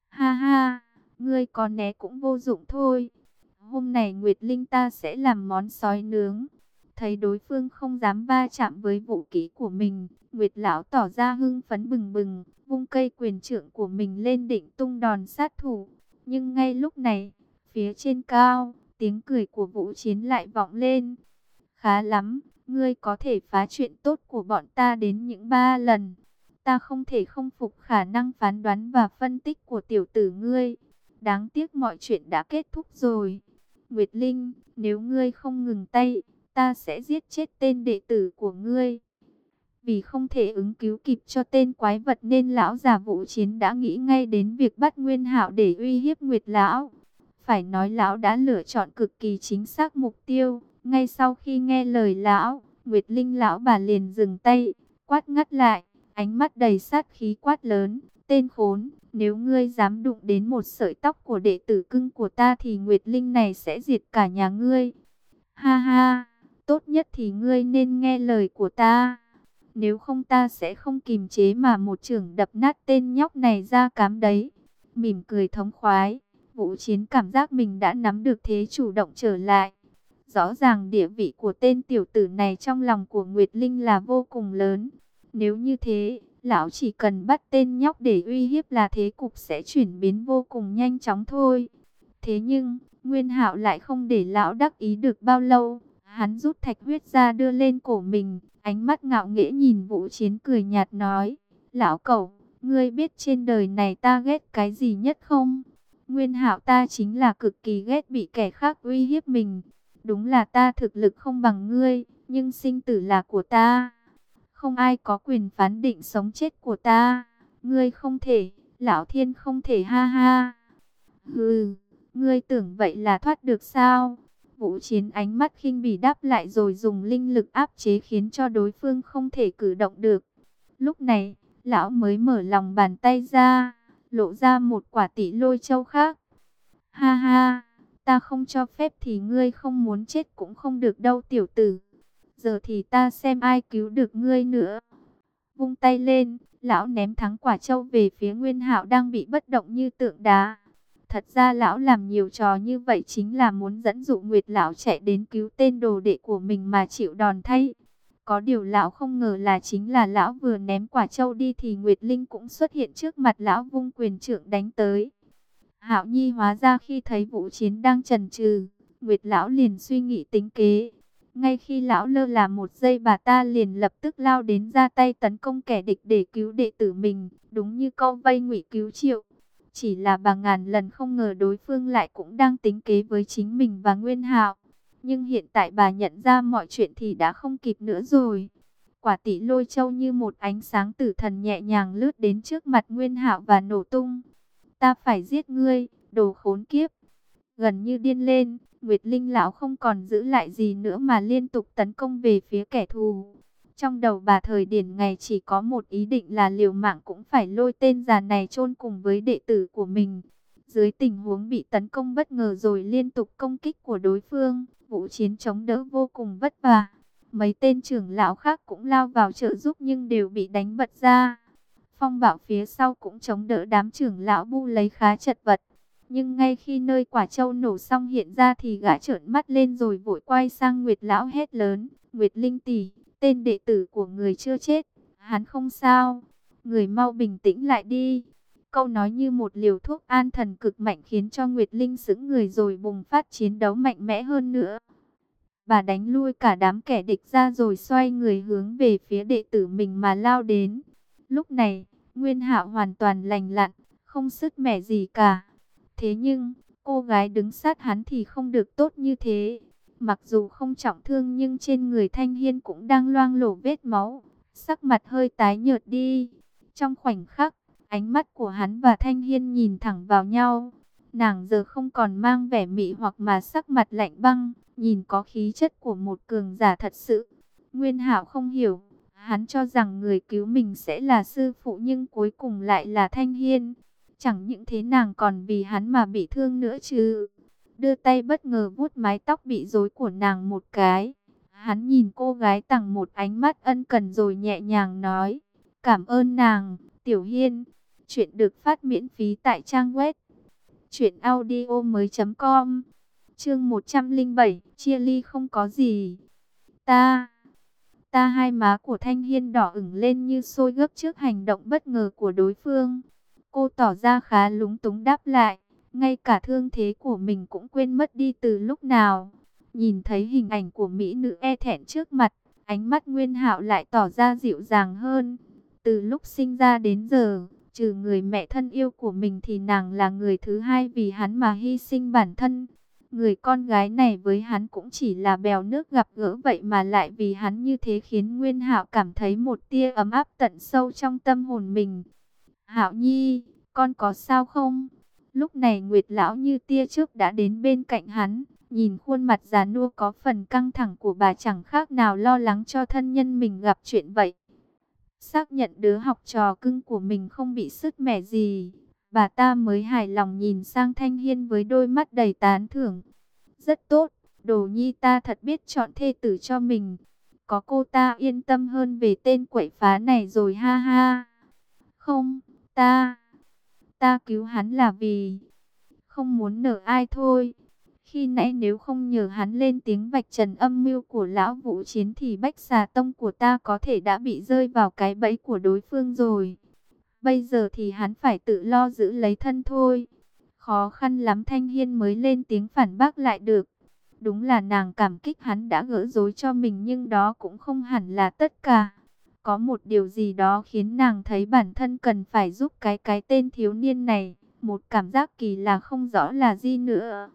Speaker 1: Ha ha, ngươi có né cũng vô dụng thôi. Hôm nay Nguyệt Linh ta sẽ làm món sói nướng. Thấy đối phương không dám va chạm với vũ khí của mình, Nguyệt Lão tỏ ra hưng phấn bừng bừng, vung cây quyền trượng của mình lên định tung đòn sát thủ. Nhưng ngay lúc này, phía trên cao, tiếng cười của vũ chiến lại vọng lên. Khá lắm, ngươi có thể phá chuyện tốt của bọn ta đến những ba lần. Ta không thể không phục khả năng phán đoán và phân tích của tiểu tử ngươi. Đáng tiếc mọi chuyện đã kết thúc rồi. Nguyệt Linh, nếu ngươi không ngừng tay, ta sẽ giết chết tên đệ tử của ngươi. Vì không thể ứng cứu kịp cho tên quái vật nên lão già vũ chiến đã nghĩ ngay đến việc bắt Nguyên Hạo để uy hiếp Nguyệt Lão. Phải nói lão đã lựa chọn cực kỳ chính xác mục tiêu. Ngay sau khi nghe lời lão, Nguyệt Linh lão bà liền dừng tay, quát ngắt lại, ánh mắt đầy sát khí quát lớn. Tên khốn, nếu ngươi dám đụng đến một sợi tóc của đệ tử cưng của ta thì Nguyệt Linh này sẽ diệt cả nhà ngươi. Ha ha! Tốt nhất thì ngươi nên nghe lời của ta. Nếu không ta sẽ không kìm chế mà một trưởng đập nát tên nhóc này ra cám đấy. Mỉm cười thống khoái. Vũ Chiến cảm giác mình đã nắm được thế chủ động trở lại. Rõ ràng địa vị của tên tiểu tử này trong lòng của Nguyệt Linh là vô cùng lớn. Nếu như thế, lão chỉ cần bắt tên nhóc để uy hiếp là thế cục sẽ chuyển biến vô cùng nhanh chóng thôi. Thế nhưng, Nguyên Hạo lại không để lão đắc ý được bao lâu. Hắn rút thạch huyết ra đưa lên cổ mình, ánh mắt ngạo nghễ nhìn vũ chiến cười nhạt nói. Lão cẩu, ngươi biết trên đời này ta ghét cái gì nhất không? Nguyên hạo ta chính là cực kỳ ghét bị kẻ khác uy hiếp mình. Đúng là ta thực lực không bằng ngươi, nhưng sinh tử là của ta. Không ai có quyền phán định sống chết của ta. Ngươi không thể, lão thiên không thể ha ha. Hừ, ngươi tưởng vậy là thoát được sao? Vũ Chiến ánh mắt khinh bỉ đáp lại rồi dùng linh lực áp chế khiến cho đối phương không thể cử động được. Lúc này, lão mới mở lòng bàn tay ra, lộ ra một quả tỷ lôi châu khác. Ha ha, Ta không cho phép thì ngươi không muốn chết cũng không được đâu tiểu tử. Giờ thì ta xem ai cứu được ngươi nữa. Vung tay lên, lão ném thắng quả châu về phía Nguyên Hạo đang bị bất động như tượng đá. Thật ra lão làm nhiều trò như vậy chính là muốn dẫn dụ Nguyệt lão chạy đến cứu tên đồ đệ của mình mà chịu đòn thay. Có điều lão không ngờ là chính là lão vừa ném quả châu đi thì Nguyệt Linh cũng xuất hiện trước mặt lão vung quyền trượng đánh tới. Hạo Nhi hóa ra khi thấy vũ chiến đang trần trừ, Nguyệt lão liền suy nghĩ tính kế. Ngay khi lão lơ là một giây bà ta liền lập tức lao đến ra tay tấn công kẻ địch để cứu đệ tử mình, đúng như câu vây ngụy cứu triệu. Chỉ là bà ngàn lần không ngờ đối phương lại cũng đang tính kế với chính mình và Nguyên Hạo. Nhưng hiện tại bà nhận ra mọi chuyện thì đã không kịp nữa rồi. Quả tỷ lôi châu như một ánh sáng tử thần nhẹ nhàng lướt đến trước mặt Nguyên Hạo và nổ tung. Ta phải giết ngươi, đồ khốn kiếp. Gần như điên lên, Nguyệt Linh lão không còn giữ lại gì nữa mà liên tục tấn công về phía kẻ thù. Trong đầu bà thời điển ngày chỉ có một ý định là liều mạng cũng phải lôi tên già này chôn cùng với đệ tử của mình. Dưới tình huống bị tấn công bất ngờ rồi liên tục công kích của đối phương, vụ chiến chống đỡ vô cùng vất vả. Mấy tên trưởng lão khác cũng lao vào trợ giúp nhưng đều bị đánh bật ra. Phong bảo phía sau cũng chống đỡ đám trưởng lão bu lấy khá chật vật. Nhưng ngay khi nơi quả châu nổ xong hiện ra thì gã trợn mắt lên rồi vội quay sang Nguyệt lão hét lớn. Nguyệt Linh tỷ, tên đệ tử của người chưa chết, hắn không sao. Người mau bình tĩnh lại đi. Câu nói như một liều thuốc an thần cực mạnh khiến cho Nguyệt Linh sững người rồi bùng phát chiến đấu mạnh mẽ hơn nữa. Bà đánh lui cả đám kẻ địch ra rồi xoay người hướng về phía đệ tử mình mà lao đến. Lúc này, Nguyên Hạo hoàn toàn lành lặn, không sức mẻ gì cả. Thế nhưng, cô gái đứng sát hắn thì không được tốt như thế. Mặc dù không trọng thương nhưng trên người Thanh Hiên cũng đang loang lổ vết máu, sắc mặt hơi tái nhợt đi. Trong khoảnh khắc, ánh mắt của hắn và Thanh Hiên nhìn thẳng vào nhau. Nàng giờ không còn mang vẻ mị hoặc mà sắc mặt lạnh băng, nhìn có khí chất của một cường giả thật sự. Nguyên Hạo không hiểu, hắn cho rằng người cứu mình sẽ là sư phụ nhưng cuối cùng lại là Thanh Hiên. Chẳng những thế nàng còn vì hắn mà bị thương nữa chứ. Đưa tay bất ngờ vuốt mái tóc bị rối của nàng một cái. Hắn nhìn cô gái tặng một ánh mắt ân cần rồi nhẹ nhàng nói. Cảm ơn nàng, Tiểu Hiên. Chuyện được phát miễn phí tại trang web. Chuyện audio mới com. Chương 107, chia ly không có gì. Ta, ta hai má của Thanh Hiên đỏ ửng lên như sôi gấp trước hành động bất ngờ của đối phương. Cô tỏ ra khá lúng túng đáp lại, ngay cả thương thế của mình cũng quên mất đi từ lúc nào. Nhìn thấy hình ảnh của mỹ nữ e thẹn trước mặt, ánh mắt Nguyên Hạo lại tỏ ra dịu dàng hơn. Từ lúc sinh ra đến giờ, trừ người mẹ thân yêu của mình thì nàng là người thứ hai vì hắn mà hy sinh bản thân. Người con gái này với hắn cũng chỉ là bèo nước gặp gỡ vậy mà lại vì hắn như thế khiến Nguyên Hạo cảm thấy một tia ấm áp tận sâu trong tâm hồn mình. Hạo Nhi, con có sao không? Lúc này Nguyệt Lão như tia trước đã đến bên cạnh hắn, nhìn khuôn mặt già nua có phần căng thẳng của bà chẳng khác nào lo lắng cho thân nhân mình gặp chuyện vậy. Xác nhận đứa học trò cưng của mình không bị sứt mẻ gì, bà ta mới hài lòng nhìn sang Thanh Hiên với đôi mắt đầy tán thưởng. Rất tốt, đồ nhi ta thật biết chọn thê tử cho mình. Có cô ta yên tâm hơn về tên quậy phá này rồi ha ha. Không, Ta, ta cứu hắn là vì không muốn nợ ai thôi. Khi nãy nếu không nhờ hắn lên tiếng vạch trần âm mưu của lão vũ chiến thì bách xà tông của ta có thể đã bị rơi vào cái bẫy của đối phương rồi. Bây giờ thì hắn phải tự lo giữ lấy thân thôi. Khó khăn lắm Thanh Hiên mới lên tiếng phản bác lại được. Đúng là nàng cảm kích hắn đã gỡ rối cho mình nhưng đó cũng không hẳn là tất cả. Có một điều gì đó khiến nàng thấy bản thân cần phải giúp cái cái tên thiếu niên này. Một cảm giác kỳ lạ không rõ là gì nữa.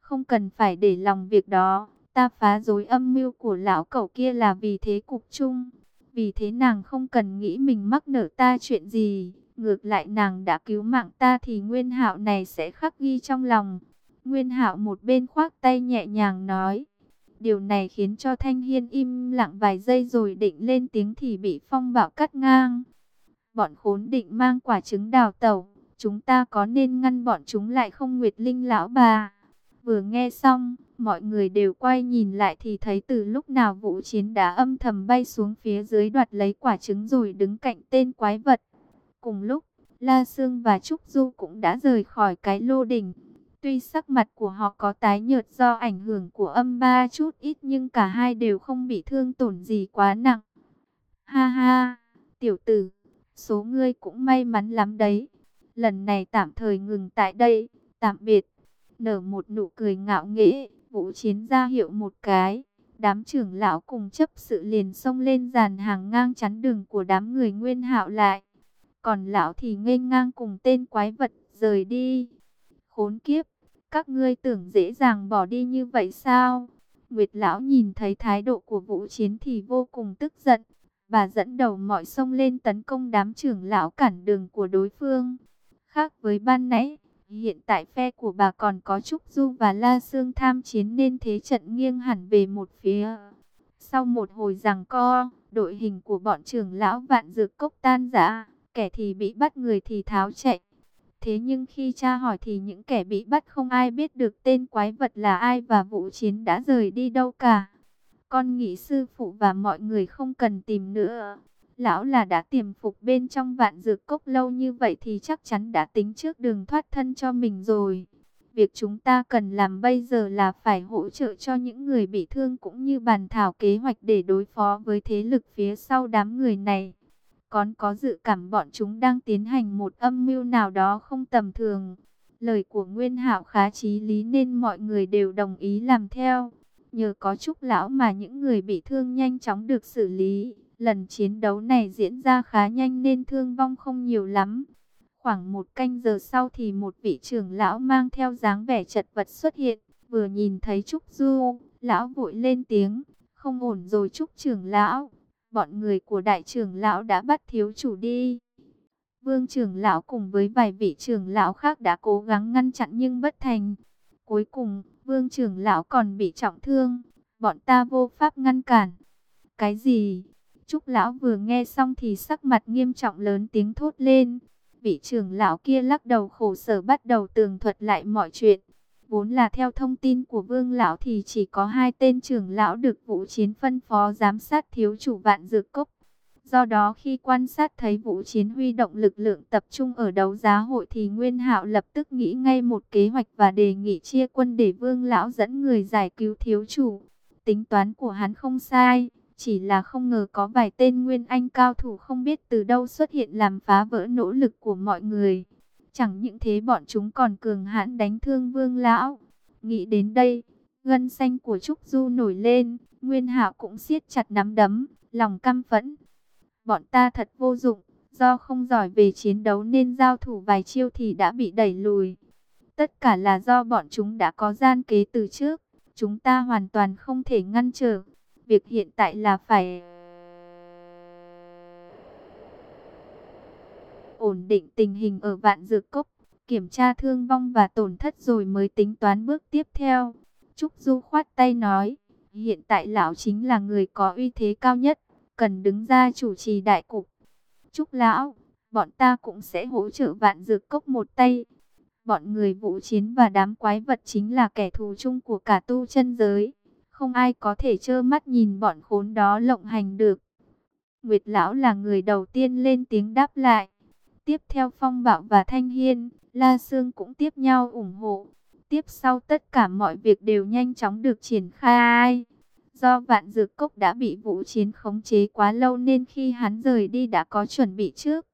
Speaker 1: Không cần phải để lòng việc đó. Ta phá rối âm mưu của lão cẩu kia là vì thế cục chung. Vì thế nàng không cần nghĩ mình mắc nợ ta chuyện gì. Ngược lại nàng đã cứu mạng ta thì nguyên hạo này sẽ khắc ghi trong lòng. Nguyên hạo một bên khoác tay nhẹ nhàng nói. Điều này khiến cho Thanh Hiên im lặng vài giây rồi định lên tiếng thì bị Phong Bảo cắt ngang. Bọn khốn định mang quả trứng đào tẩu, chúng ta có nên ngăn bọn chúng lại không Nguyệt Linh lão bà? Vừa nghe xong, mọi người đều quay nhìn lại thì thấy từ lúc nào vũ chiến đã âm thầm bay xuống phía dưới đoạt lấy quả trứng rồi đứng cạnh tên quái vật. Cùng lúc, La Sương và Trúc Du cũng đã rời khỏi cái lô đỉnh. Tuy sắc mặt của họ có tái nhợt do ảnh hưởng của âm ba chút ít nhưng cả hai đều không bị thương tổn gì quá nặng. Ha ha, tiểu tử, số ngươi cũng may mắn lắm đấy. Lần này tạm thời ngừng tại đây, tạm biệt. Nở một nụ cười ngạo nghễ, vũ chiến ra hiệu một cái. Đám trưởng lão cùng chấp sự liền xông lên dàn hàng ngang chắn đường của đám người nguyên hạo lại. Còn lão thì nghênh ngang cùng tên quái vật rời đi. Khốn kiếp, các ngươi tưởng dễ dàng bỏ đi như vậy sao? Nguyệt lão nhìn thấy thái độ của vũ chiến thì vô cùng tức giận. Bà dẫn đầu mọi sông lên tấn công đám trưởng lão cản đường của đối phương. Khác với ban nãy, hiện tại phe của bà còn có Trúc Du và La Sương tham chiến nên thế trận nghiêng hẳn về một phía. Sau một hồi giằng co, đội hình của bọn trưởng lão vạn dược cốc tan rã, kẻ thì bị bắt người thì tháo chạy. Thế nhưng khi cha hỏi thì những kẻ bị bắt không ai biết được tên quái vật là ai và vụ chiến đã rời đi đâu cả. Con nghĩ sư phụ và mọi người không cần tìm nữa. Lão là đã tiềm phục bên trong vạn dược cốc lâu như vậy thì chắc chắn đã tính trước đường thoát thân cho mình rồi. Việc chúng ta cần làm bây giờ là phải hỗ trợ cho những người bị thương cũng như bàn thảo kế hoạch để đối phó với thế lực phía sau đám người này. Còn có dự cảm bọn chúng đang tiến hành một âm mưu nào đó không tầm thường. Lời của Nguyên Hạo khá trí lý nên mọi người đều đồng ý làm theo. Nhờ có Trúc Lão mà những người bị thương nhanh chóng được xử lý. Lần chiến đấu này diễn ra khá nhanh nên thương vong không nhiều lắm. Khoảng một canh giờ sau thì một vị trưởng lão mang theo dáng vẻ chật vật xuất hiện. Vừa nhìn thấy Trúc Du, lão vội lên tiếng. Không ổn rồi Trúc trưởng lão. Bọn người của đại trưởng lão đã bắt thiếu chủ đi. Vương trưởng lão cùng với vài vị trưởng lão khác đã cố gắng ngăn chặn nhưng bất thành. Cuối cùng, vương trưởng lão còn bị trọng thương. Bọn ta vô pháp ngăn cản. Cái gì? Trúc lão vừa nghe xong thì sắc mặt nghiêm trọng lớn tiếng thốt lên. Vị trưởng lão kia lắc đầu khổ sở bắt đầu tường thuật lại mọi chuyện. Vốn là theo thông tin của vương lão thì chỉ có hai tên trưởng lão được vũ chiến phân phó giám sát thiếu chủ vạn dược cốc. Do đó khi quan sát thấy vũ chiến huy động lực lượng tập trung ở đấu giá hội thì Nguyên hạo lập tức nghĩ ngay một kế hoạch và đề nghị chia quân để vương lão dẫn người giải cứu thiếu chủ. Tính toán của hắn không sai, chỉ là không ngờ có vài tên Nguyên Anh cao thủ không biết từ đâu xuất hiện làm phá vỡ nỗ lực của mọi người. Chẳng những thế bọn chúng còn cường hãn đánh thương vương lão. Nghĩ đến đây, gân xanh của Trúc Du nổi lên, Nguyên Hạo cũng siết chặt nắm đấm, lòng căm phẫn. Bọn ta thật vô dụng, do không giỏi về chiến đấu nên giao thủ vài chiêu thì đã bị đẩy lùi. Tất cả là do bọn chúng đã có gian kế từ trước, chúng ta hoàn toàn không thể ngăn trở. Việc hiện tại là phải ổn định tình hình ở vạn dược cốc, kiểm tra thương vong và tổn thất rồi mới tính toán bước tiếp theo. Trúc Du khoát tay nói, hiện tại lão chính là người có uy thế cao nhất, cần đứng ra chủ trì đại cục. Trúc lão, bọn ta cũng sẽ hỗ trợ vạn dược cốc một tay. Bọn người vũ chiến và đám quái vật chính là kẻ thù chung của cả tu chân giới. Không ai có thể trơ mắt nhìn bọn khốn đó lộng hành được. Nguyệt lão là người đầu tiên lên tiếng đáp lại. Tiếp theo Phong Bạo và Thanh Hiên, La Sương cũng tiếp nhau ủng hộ. Tiếp sau tất cả mọi việc đều nhanh chóng được triển khai. Do vạn dược cốc đã bị vũ chiến khống chế quá lâu nên khi hắn rời đi đã có chuẩn bị trước.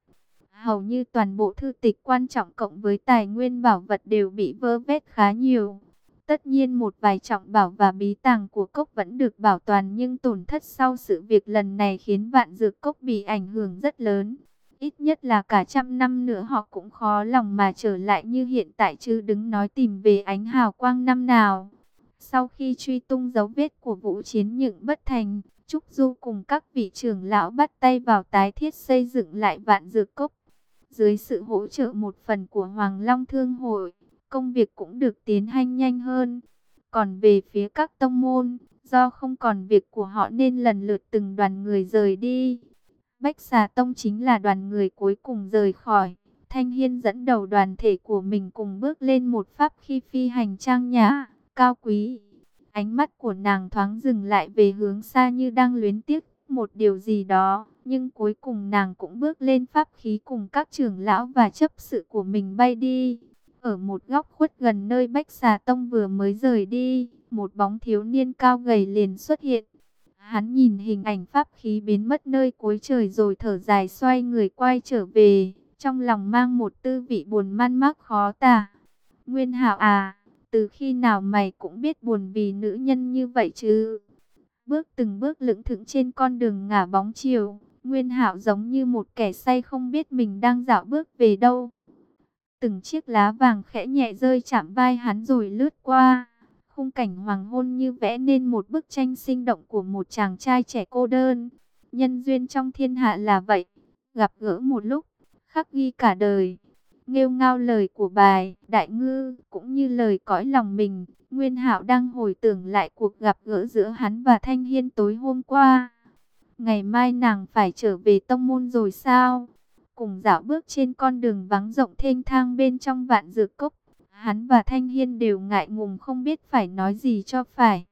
Speaker 1: Hầu như toàn bộ thư tịch quan trọng cộng với tài nguyên bảo vật đều bị vơ vét khá nhiều. Tất nhiên một vài trọng bảo và bí tàng của cốc vẫn được bảo toàn nhưng tổn thất sau sự việc lần này khiến vạn dược cốc bị ảnh hưởng rất lớn. Ít nhất là cả trăm năm nữa họ cũng khó lòng mà trở lại như hiện tại chứ đứng nói tìm về ánh hào quang năm nào. Sau khi truy tung dấu vết của vũ chiến những bất thành, Trúc Du cùng các vị trưởng lão bắt tay vào tái thiết xây dựng lại vạn dược cốc. Dưới sự hỗ trợ một phần của Hoàng Long Thương Hội, công việc cũng được tiến hành nhanh hơn. Còn về phía các tông môn, do không còn việc của họ nên lần lượt từng đoàn người rời đi. Bách xà tông chính là đoàn người cuối cùng rời khỏi. Thanh Hiên dẫn đầu đoàn thể của mình cùng bước lên một pháp khi phi hành trang nhã. cao quý. Ánh mắt của nàng thoáng dừng lại về hướng xa như đang luyến tiếc một điều gì đó. Nhưng cuối cùng nàng cũng bước lên pháp khí cùng các trưởng lão và chấp sự của mình bay đi. Ở một góc khuất gần nơi Bách Xà Tông vừa mới rời đi, một bóng thiếu niên cao gầy liền xuất hiện. Hắn nhìn hình ảnh pháp khí biến mất nơi cuối trời rồi thở dài xoay người quay trở về, trong lòng mang một tư vị buồn man mác khó tả. Nguyên Hạo à, từ khi nào mày cũng biết buồn vì nữ nhân như vậy chứ? Bước từng bước lững thững trên con đường ngả bóng chiều, Nguyên Hạo giống như một kẻ say không biết mình đang dạo bước về đâu. Từng chiếc lá vàng khẽ nhẹ rơi chạm vai hắn rồi lướt qua. Khung cảnh hoàng hôn như vẽ nên một bức tranh sinh động của một chàng trai trẻ cô đơn. Nhân duyên trong thiên hạ là vậy. Gặp gỡ một lúc, khắc ghi cả đời. Nghêu ngao lời của bài Đại Ngư cũng như lời cõi lòng mình. Nguyên Hạo đang hồi tưởng lại cuộc gặp gỡ giữa hắn và Thanh Hiên tối hôm qua. Ngày mai nàng phải trở về tông môn rồi sao? Cùng dạo bước trên con đường vắng rộng thênh thang bên trong vạn dược cốc. Hắn và Thanh Hiên đều ngại ngùng không biết phải nói gì cho phải.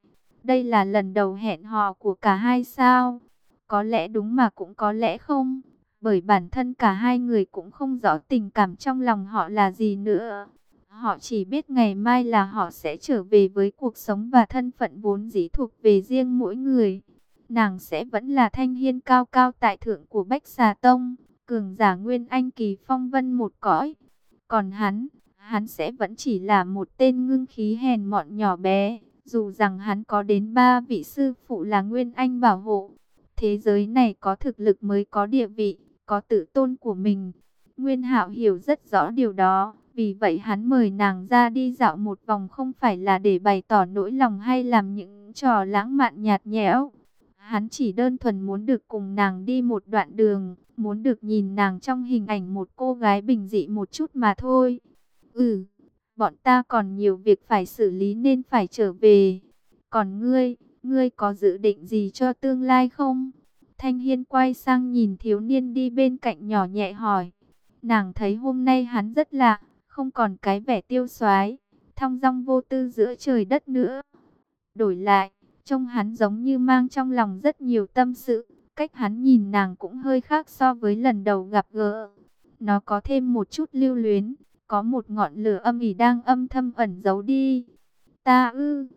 Speaker 1: Đây là lần đầu hẹn hò của cả hai sao? Có lẽ đúng mà cũng có lẽ không. Bởi bản thân cả hai người cũng không rõ tình cảm trong lòng họ là gì nữa. Họ chỉ biết ngày mai là họ sẽ trở về với cuộc sống và thân phận vốn dĩ thuộc về riêng mỗi người. Nàng sẽ vẫn là thanh hiên cao cao tại thượng của Bách Xà Tông, cường giả nguyên anh kỳ phong vân một cõi. Còn hắn, hắn sẽ vẫn chỉ là một tên ngưng khí hèn mọn nhỏ bé, dù rằng hắn có đến ba vị sư phụ là nguyên anh bảo hộ. Thế giới này có thực lực mới có địa vị, có tự tôn của mình. Nguyên Hạo hiểu rất rõ điều đó, vì vậy hắn mời nàng ra đi dạo một vòng không phải là để bày tỏ nỗi lòng hay làm những trò lãng mạn nhạt nhẽo. Hắn chỉ đơn thuần muốn được cùng nàng đi một đoạn đường, muốn được nhìn nàng trong hình ảnh một cô gái bình dị một chút mà thôi. Ừ, bọn ta còn nhiều việc phải xử lý nên phải trở về. Còn ngươi, ngươi có dự định gì cho tương lai không? Thanh Hiên quay sang nhìn thiếu niên đi bên cạnh nhỏ nhẹ hỏi. Nàng thấy hôm nay hắn rất lạ, không còn cái vẻ tiêu xoái, thong dong vô tư giữa trời đất nữa. Đổi lại, trông hắn giống như mang trong lòng rất nhiều tâm sự, cách hắn nhìn nàng cũng hơi khác so với lần đầu gặp gỡ. Nó có thêm một chút lưu luyến, có một ngọn lửa âm ỉ đang âm thầm ẩn giấu đi. Ta ư,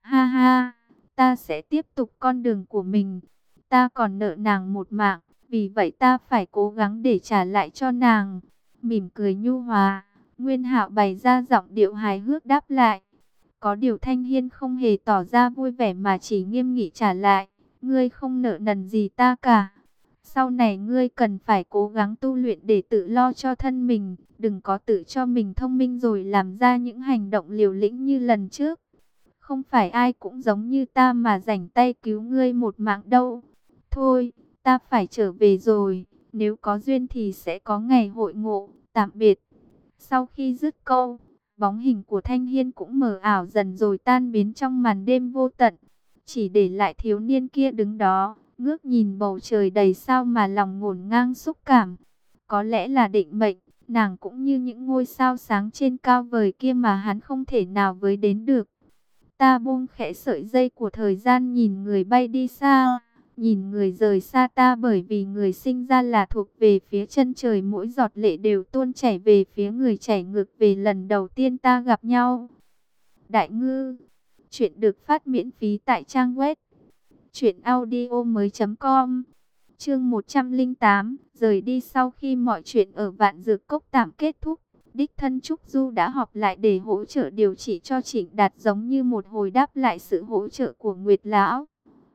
Speaker 1: ha ha, ta sẽ tiếp tục con đường của mình. Ta còn nợ nàng một mạng, vì vậy ta phải cố gắng để trả lại cho nàng. Mỉm cười nhu hòa, Nguyên Hạo bày ra giọng điệu hài hước đáp lại. Có điều Thanh Hiên không hề tỏ ra vui vẻ mà chỉ nghiêm nghị trả lại. Ngươi không nợ nần gì ta cả. Sau này ngươi cần phải cố gắng tu luyện để tự lo cho thân mình. Đừng có tự cho mình thông minh rồi làm ra những hành động liều lĩnh như lần trước. Không phải ai cũng giống như ta mà rảnh tay cứu ngươi một mạng đâu. Thôi, ta phải trở về rồi. Nếu có duyên thì sẽ có ngày hội ngộ. Tạm biệt. Sau khi dứt câu, bóng hình của Thanh Hiên cũng mờ ảo dần rồi tan biến trong màn đêm vô tận. Chỉ để lại thiếu niên kia đứng đó, ngước nhìn bầu trời đầy sao mà lòng ngổn ngang xúc cảm. Có lẽ là định mệnh, nàng cũng như những ngôi sao sáng trên cao vời kia mà hắn không thể nào với đến được. Ta buông khẽ sợi dây của thời gian nhìn người bay đi xa nhìn người rời xa ta bởi vì người sinh ra là thuộc về phía chân trời mỗi giọt lệ đều tuôn chảy về phía người chảy ngược về lần đầu tiên ta gặp nhau. Đại ngư, chuyện được phát miễn phí tại trang web truyệnaudiomoi.com. Chương 108, rời đi sau khi mọi chuyện ở Vạn Dược Cốc tạm kết thúc, đích thân Trúc Du đã họp lại để hỗ trợ điều trị cho Trịnh Đạt giống như một hồi đáp lại sự hỗ trợ của Nguyệt lão.